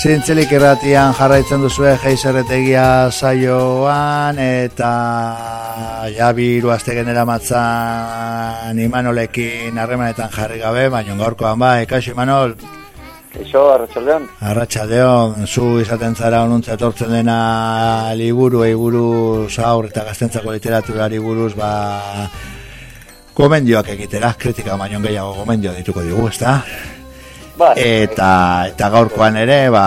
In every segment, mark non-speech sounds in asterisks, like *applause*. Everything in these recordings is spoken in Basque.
Zintzelik irratian jarraitzen duzue geizerretegia saioan eta ja biru azte genera matzan Imanolekin harremanetan jarri gabe, baina gaurkoan ba, ekaixo Imanol? Eixo, arratxaldeon? Arratxaldeon, zu izaten zara onuntza etortzen dena liburu, eiburu, zaur eta gaztentzako literaturari buruz, ba, gomendioak egitera, kritika baino gehiago gomendio dituko digu, ezta? Ba, Eta, eta gaurkoan ere, ba,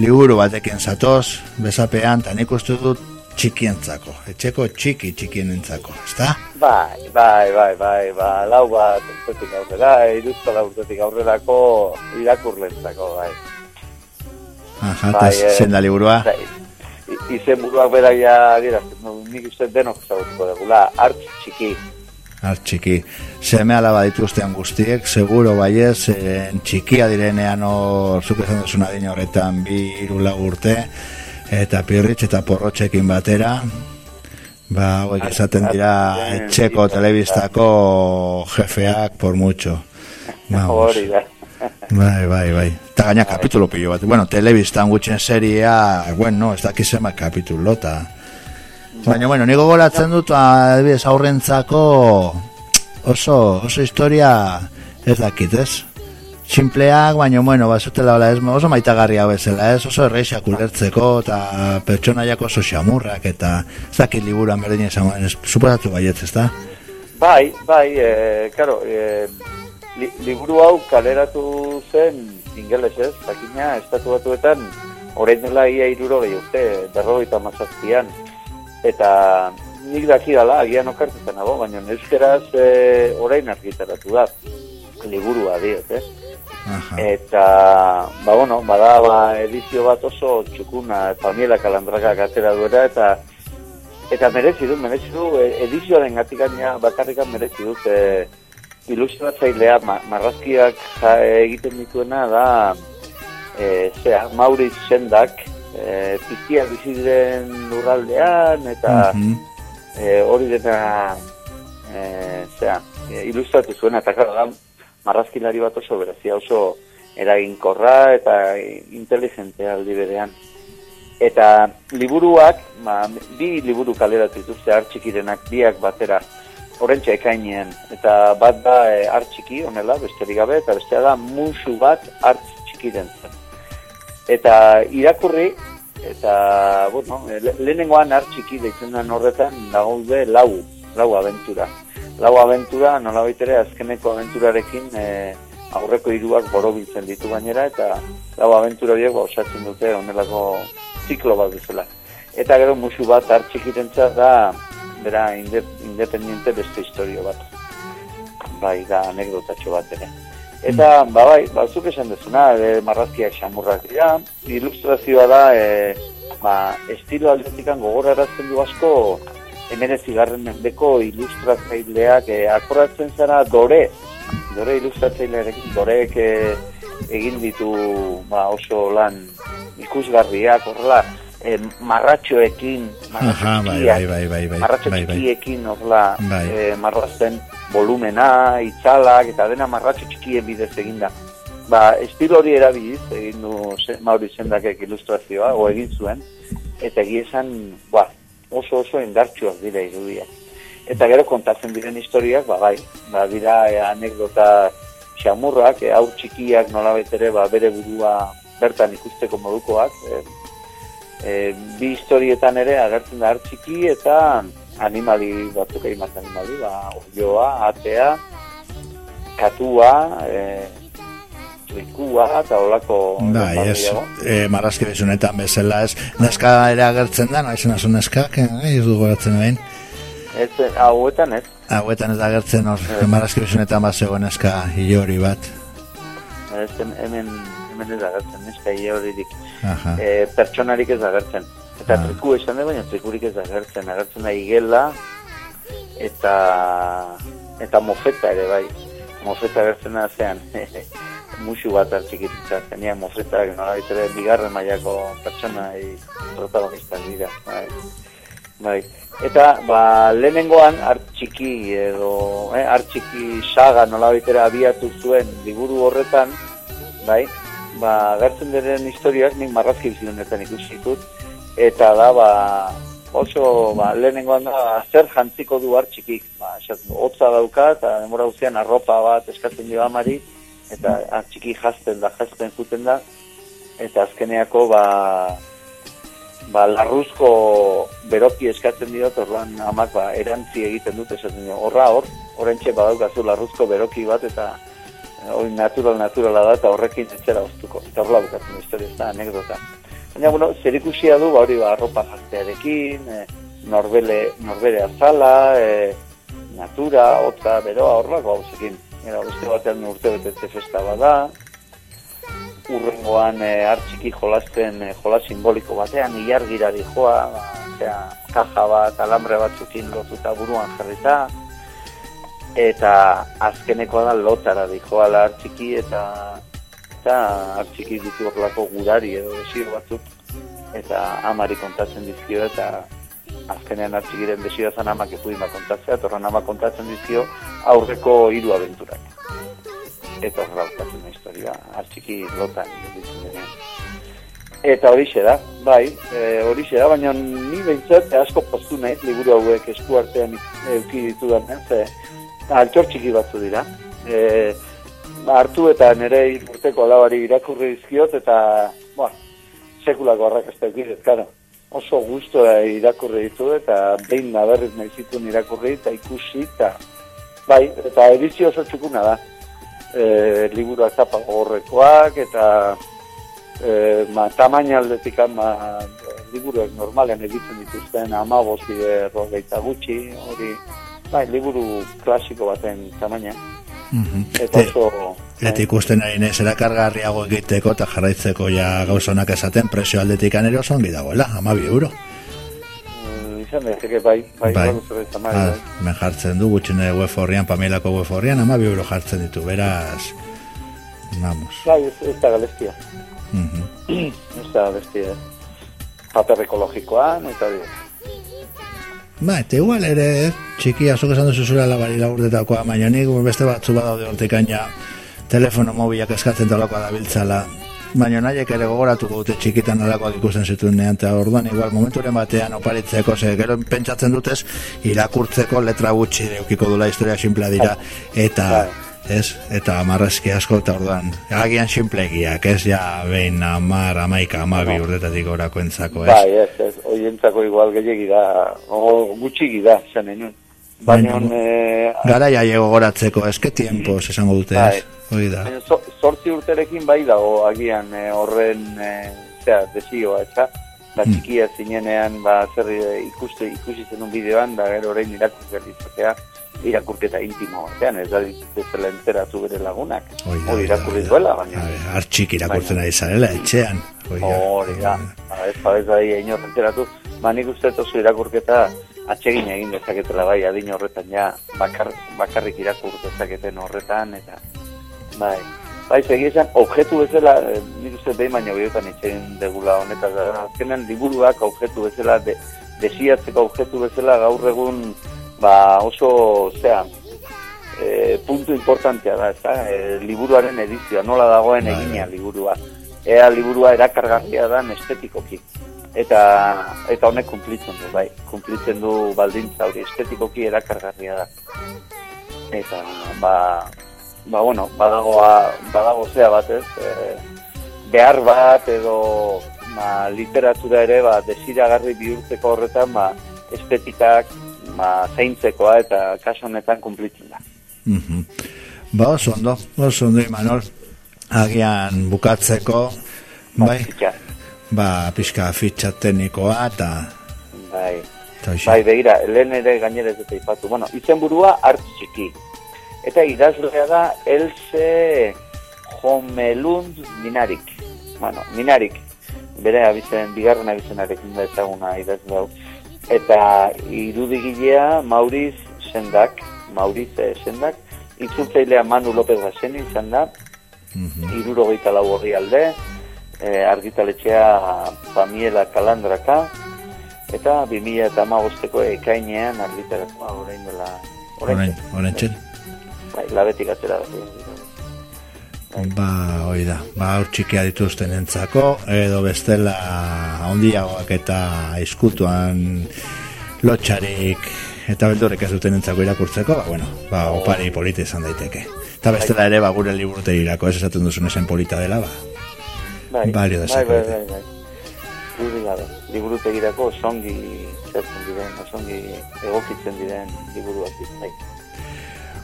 liburu batekin zatoz, bezapean, eta nik uste dut txikientzako, etxeko txiki txikienentzako, ezta? bai, bai, bai, bai, ba, lau bat urtetik aurrera, iruzko lau urtetik aurrerako irakurlentzako, bai. Aha, eta Bai, eh, zein da liburua? Bai, izen buruak beraia dira, nik uste denok zagutuko dugula, hartz txiki, Ar txiki, seme alaba dituztean guztiek, seguro baiez, en txikia direnean hor, zuk esan duzuna dina horretan bi irula urte, eta pirritx eta porrotxekin batera, ba, hauek esaten dira etxeko telebistako jefeak por mucho. Vamos. Bai, bai, bai. Eta gaina kapitulo pilo bat. Bueno, telebistan gutxen seria, bueno, ez dakiz zema kapitulo, eta... Baina, bueno, nigo golatzen dut, adibidez, aurrentzako oso, oso historia ez dakit, ez? Simpleak, baina, bueno, bazutela hola ez, oso maitagarria bezala, ez? Oso erreixak ulertzeko, eta pertsonaiak oso xamurrak, eta ez dakit liburuan berdin esan, ez, suposatu baietz, ez da? Bai, bai, e, karo, e, li, liburu hau kaleratu zen ingelesez, jakina, estatu batuetan, orain dela ia iruro gehi urte, berrogeita mazazpian, eta nik dakidala, agian okartzen nago, baina euskeraz e, orain argitaratu da, liburua diot, eh? Aha. Eta, ba, bueno, bada, ba, edizio bat oso txukuna, Pamiela Kalandrakak atera duera, eta eta merezi du, merezi du, e, edizioaren gatik gaina bakarrikan merezi dut, e, ilustratzailea, ma, marrazkiak ja, egiten dituena da, e, zea, Mauriz Sendak, e, piztia bizi diren lurraldean, eta Mhm. e, hori dena e, zera, e, ilustratu zuena, eta claro, da, marrazkilari bat oso berezia, oso eraginkorra eta inteligentea aldi berean. Eta liburuak, ma, bi liburu kaleratu dituzte hartxikirenak biak batera, horrentxe ekainean, eta bat da e, hartxiki, honela, besterik gabe, eta bestea da musu bat hartz txikiren zen. Eta irakurri, eta, bueno, le, lehenengoan hartxiki deitzen den horretan daude lau, lau abentura. Lau abentura, nola baitere, azkeneko abenturarekin e, aurreko hiruak borobiltzen ditu gainera, eta lau abentura horiek osatzen dute honelako ziklo bat bezala. Eta gero musu bat hartxikirentza da, bera, inde, independiente beste historio bat. Bai, da anekdotatxo bat ere. Eta, ba, bai, batzuk esan dezuna, e, marrazkiak xamurrak dira, ilustrazioa da, e, ba, estilo aldetikan gogorarazten du asko, hemenez igarren mendeko ilustratzaileak e, akoratzen zara dore, dore ilustratzailearekin, doreek e, egin ditu ba, oso lan ikusgarriak, horrela, e, marratxoekin, Aha, bai, bai, bai, bai, bai, marratxo bai, bai. txikiekin horrela Bai. e, marrazten volumena, itzalak, eta dena marratxo txikien bidez eginda. Ba, estilo hori erabiliz, egin du Mauri Sendakek ilustrazioa, o egin zuen, eta egia esan, ba, oso oso indartsuak dira irudiak. Eta gero kontatzen diren historiak, ba, bai, ba, dira e, anekdota xamurrak, e, hau txikiak nolabait ere, ba, bere burua bertan ikusteko modukoak, e, e, bi historietan ere agertzen da hartxiki eta animali batzuk hainbat animali, ba, olioa, atea, katua, e, trikua, eta olako... Bai, ez, e, marrazki bezunetan bezala ez, neska ere agertzen da, noizen azu neskak, eh, ez du goratzen behin. Ez, hauetan ez, Hauetan ez da agertzen hor, marrazki bezunetan bat zegoen neska hilori bat. ez hemen, hemen ez agertzen, neska hile horirik. Aha. e, pertsonarik ez agertzen. Eta Ah. triku esan da, baina trikurik ez agertzen. Agertzen da igela eta eta mofeta ere bai. Mofeta agertzen da zean *laughs* musu bat hartxikitza. Zenia mofeta nola ere bigarren mailako pertsona protagonistak dira. Bai. Bai. Eta, ba, lehenengoan hartxiki edo, eh, hartxiki saga nola abiatu zuen liburu horretan, bai, ba, gertzen diren historiak nik marrazki bizionetan ikusi ditut, eta da, ba, oso, ba, lehenengoan da, zer jantziko du txikik, ba, esat, hotza dauka, eta demora guztian arropa bat eskatzen dio amari, eta txiki jazten da, jazten zuten da, eta azkeneako, ba, ba, larruzko beroki eskatzen dio, orduan amak, ba, erantzi egiten dut, esaten dio, horra hor, horrentxe badaukazu larruzko beroki bat, eta hori natural naturala da eta horrekin etxera oztuko. Eta horrela bukatzen historia, ez da anekdota. Baina, bueno, zer ikusia du, ba, hori ba, arropa jaztearekin, e, norbele, norbere azala, e, natura, hotza, beroa, horrela, hauzekin. Era, beste batean urte betetze festa bada, urrengoan e, hartxiki jolasten, e, jola simboliko batean, ilargira joa, ba, zera, kaja bat, alambre batzukin lotuta buruan jarrita, eta azkenekoa da lotara dijoala hartxiki eta eta hartxiki ditu horrelako gurari edo desio batzuk eta amari kontatzen dizkio eta azkenean hartxikiren desio zan amak epudin bat kontatzea eta horren kontatzen dizkio aurreko hiru abenturak eta horrela kontatzen da historia hartxiki lotan eta horixe da, bai, e, horixe da, baina ni behintzat asko postu nahi, liburu hauek esku euki ditu da, ze, altxor txiki batzu dira. E, hartu eta nire urteko alabari irakurri dizkiot eta, ba, sekulako ez da karo. Oso gusto irakurri ditu eta behin naberriz nahi zituen irakurri eta ikusi eta, bai, eta edizio oso txukuna da. E, liburu azapa horrekoak eta e, ma, tamaina aldetik ama liburuak normalen egiten dituzten ama bide rogeita gutxi, hori bai, liburu klasiko baten tamaina. Mm Eta oso... Eta ikusten ari nez erakargarriago egiteko eta jarraitzeko ja gauzonak esaten presio aldetik anero zongi dagoela, ama bi euro. Mm, izan bai, bai, bai, bai. bai. Ah, men jartzen du, gutxine web horrian, pamelako web horrian, ama bi euro jartzen ditu, beraz, vamos. Bai, ez, ez da galestia. Mm -hmm. *clears throat* ez da galestia. Paper ekologikoan, eta dira. Ba, eta igual ere, txiki, azok esan duzu zura labari lagurdetakoa, baina nik beste batzu badaude hortikaina telefono mobilak eskatzen talakoa da biltzala. Baina nahiek ere gogoratuko dute txikitan alakoak ikusten zituen eta orduan igual momenturen batean oparitzeko, ze gero pentsatzen dutez, irakurtzeko letra gutxi eukiko dula historia simplea dira, bai. eta... Bai ez? Eta amarrazki asko eta orduan. Agian simplegiak, ez? Ja, behin amar, amaika, amabi no. urdetatik orako entzako, ez? Bai, ez, ez. Hoi entzako igual gehiagi da, o gutxigi da, zen enun. Baina, eh, gara ja llego goratzeko, ez que tiempo, esango dute, ez? Bai. da. Zortzi urterekin bai dago, agian eh, horren, eh, zera, desioa, ez da? Ba, hmm. txikia zinenean, ba, zer ikuste, ikusi zen un bideoan, da, gero orain irakurtzen ditzatea, irakurketa intimo batean, ez da dituzela enteratu bere lagunak. Hori irakurri duela, baina... Artxik irakurtzen ari zarela, etxean. Hori da, ez ba ez da inor enteratu, ba nik uste oso irakurketa atsegin egin dezaketela bai, adin horretan ja, bakar, bakarrik irakur dezaketen horretan, eta bai, bai, segi esan, objektu bezala, eh, nik uste behin baino bihurtan itxegin degula honetan, azkenean liburuak objektu bezala, de, desiatzeko objektu bezala gaur egun ba oso, zea, e, puntu importantea da, eta e, liburuaren edizioa, nola dagoen bai, egina liburua. Ea liburua erakargarria da estetikoki. Eta, eta honek kumplitzen du, bai, kumplitzen du baldintza hori, estetikoki erakargarria da. Eta, ba, ba bueno, badago, badago zea bat ez, e, behar bat edo ba, literatura ere ba, desiragarri bihurtzeko horretan ba, estetikak ba, zeintzekoa eta kaso honetan kumplitzen da. Mm Ba, oso ondo, oso ondo, Imanol, agian bukatzeko, bai, ba, pixka fitxa teknikoa eta... Bai, bai, begira, lehen ere gainera ez dut ipatu. Bueno, izen burua txiki. Eta idazlea da Else Jomelund Minarik. Bueno, Minarik, bere abizen, bigarren abizenarekin da ezaguna idazlea eta irudigilea Mauriz Sendak, Mauriz Sendak, itzultzailea Manu López Gaseni izan da, mm -hmm. irurogeita lau horri alde, e, argitaletxea Pamiela Kalandraka, eta 2000 eta magosteko ekainean argitaratua orain dela... Orain, orain txel. Bai, labetik atzera. Ba, hoi da, ba, hor txikia dituzten entzako, edo bestela ondiagoak eta izkutuan lotxarik eta beldurrek ez duten entzako irakurtzeko, ba, bueno, ba, opari polita izan daiteke. Eta bestela ere, ba, gure liburute irako, ez esaten duzun esen polita dela, ba. Bai, Balio bai, dezake. bai, bai, bai. Liburu gabe. Liburutegirako osongi zertzen diren, osongi egokitzen diren liburuak bai.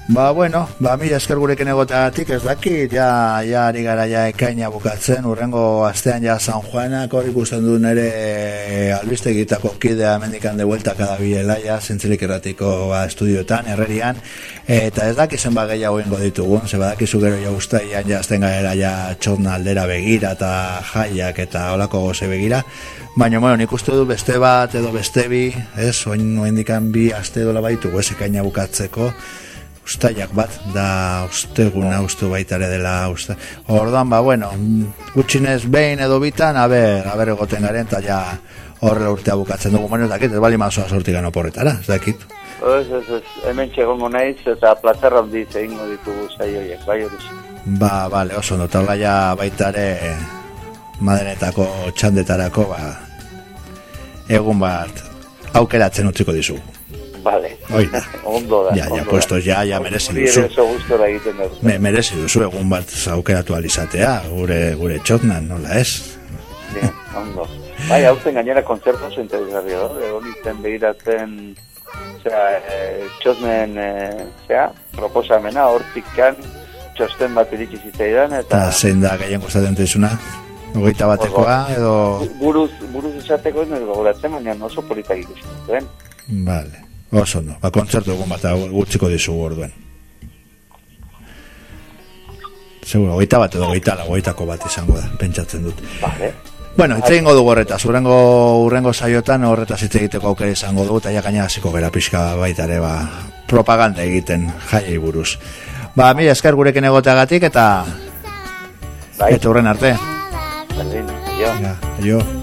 Ba, bueno, ba, mila esker gurekin egoteagatik, ez dakit, ja, ja, ari gara ja ekaina bukatzen, urrengo astean ja San Juanak hor ikusten du nere albistegitako kidea mendikan de vuelta kada biela, ja, zintzilik erratiko ba, estudioetan, herrerian, eta ez dakizen ba gehiago ingo ditugun, ze badakizu gero ja ustaian ja azten gaera ja txotna aldera begira eta jaiak eta olako goze begira, Baina, bueno, nik uste du beste bat edo beste bi, ez, oin oindikan bi aste dola baitugu ez ekaina bukatzeko, ustaiak bat, da usteguna ustu baita ere dela uste. Orduan, ba, bueno, gutxinez behin edo bitan, a ber, a ber egoten garen, eta ja horrela urtea bukatzen dugu, bueno, ez dakit, ez bali mazoa sortik gano porretara, ez dakit. Ez, ez, ez, hemen txegongo naiz eta plazerra handiz egingo ditugu saioiek, bai hori. Ba, bale, oso ondo, eta ja baita ere madenetako txandetarako, ba, egun bat aukeratzen utziko dizugu. Vale. Hoi da. *laughs* ondo da. Ja, ja, ondo puesto, da. ja, ja, merezi Hori duzu. gustora egiten. Me, merezi duzu egun bat aukeratu alizatea, gure, gure txotnan, nola ez? Bien, ondo. Bai, hauten gainera kontzertu oso interesgarri, no? Egon nintzen begiratzen, osea, e, txosnen, e, osea, proposamena, hortikan, txosten bat iritsi zitzaidan, eta Eta zein da gehien gustatzen zaizuna? Hogeita batekoa, edo... buruz, buruz esateko ez nire gogoratzen, baina oso politak ikusten zuen. Vale, oso no. Ba, kontzertu egun bat gutxiko dizugu orduen. Seguro, hogeita bat edo hogeita la, hogeitako bat izango da, pentsatzen dut. Vale. Bueno, hitz egingo dugu horretaz, urrengo, urrengo saiotan horretaz hitz egiteko aukera izango dugu, eta ja gaina hasiko gara pixka baita ere, ba, propaganda egiten jaiei buruz. Ba, mila esker gurekin egoteagatik eta Bai, eta urren arte. berdin, jo. Ja, jo.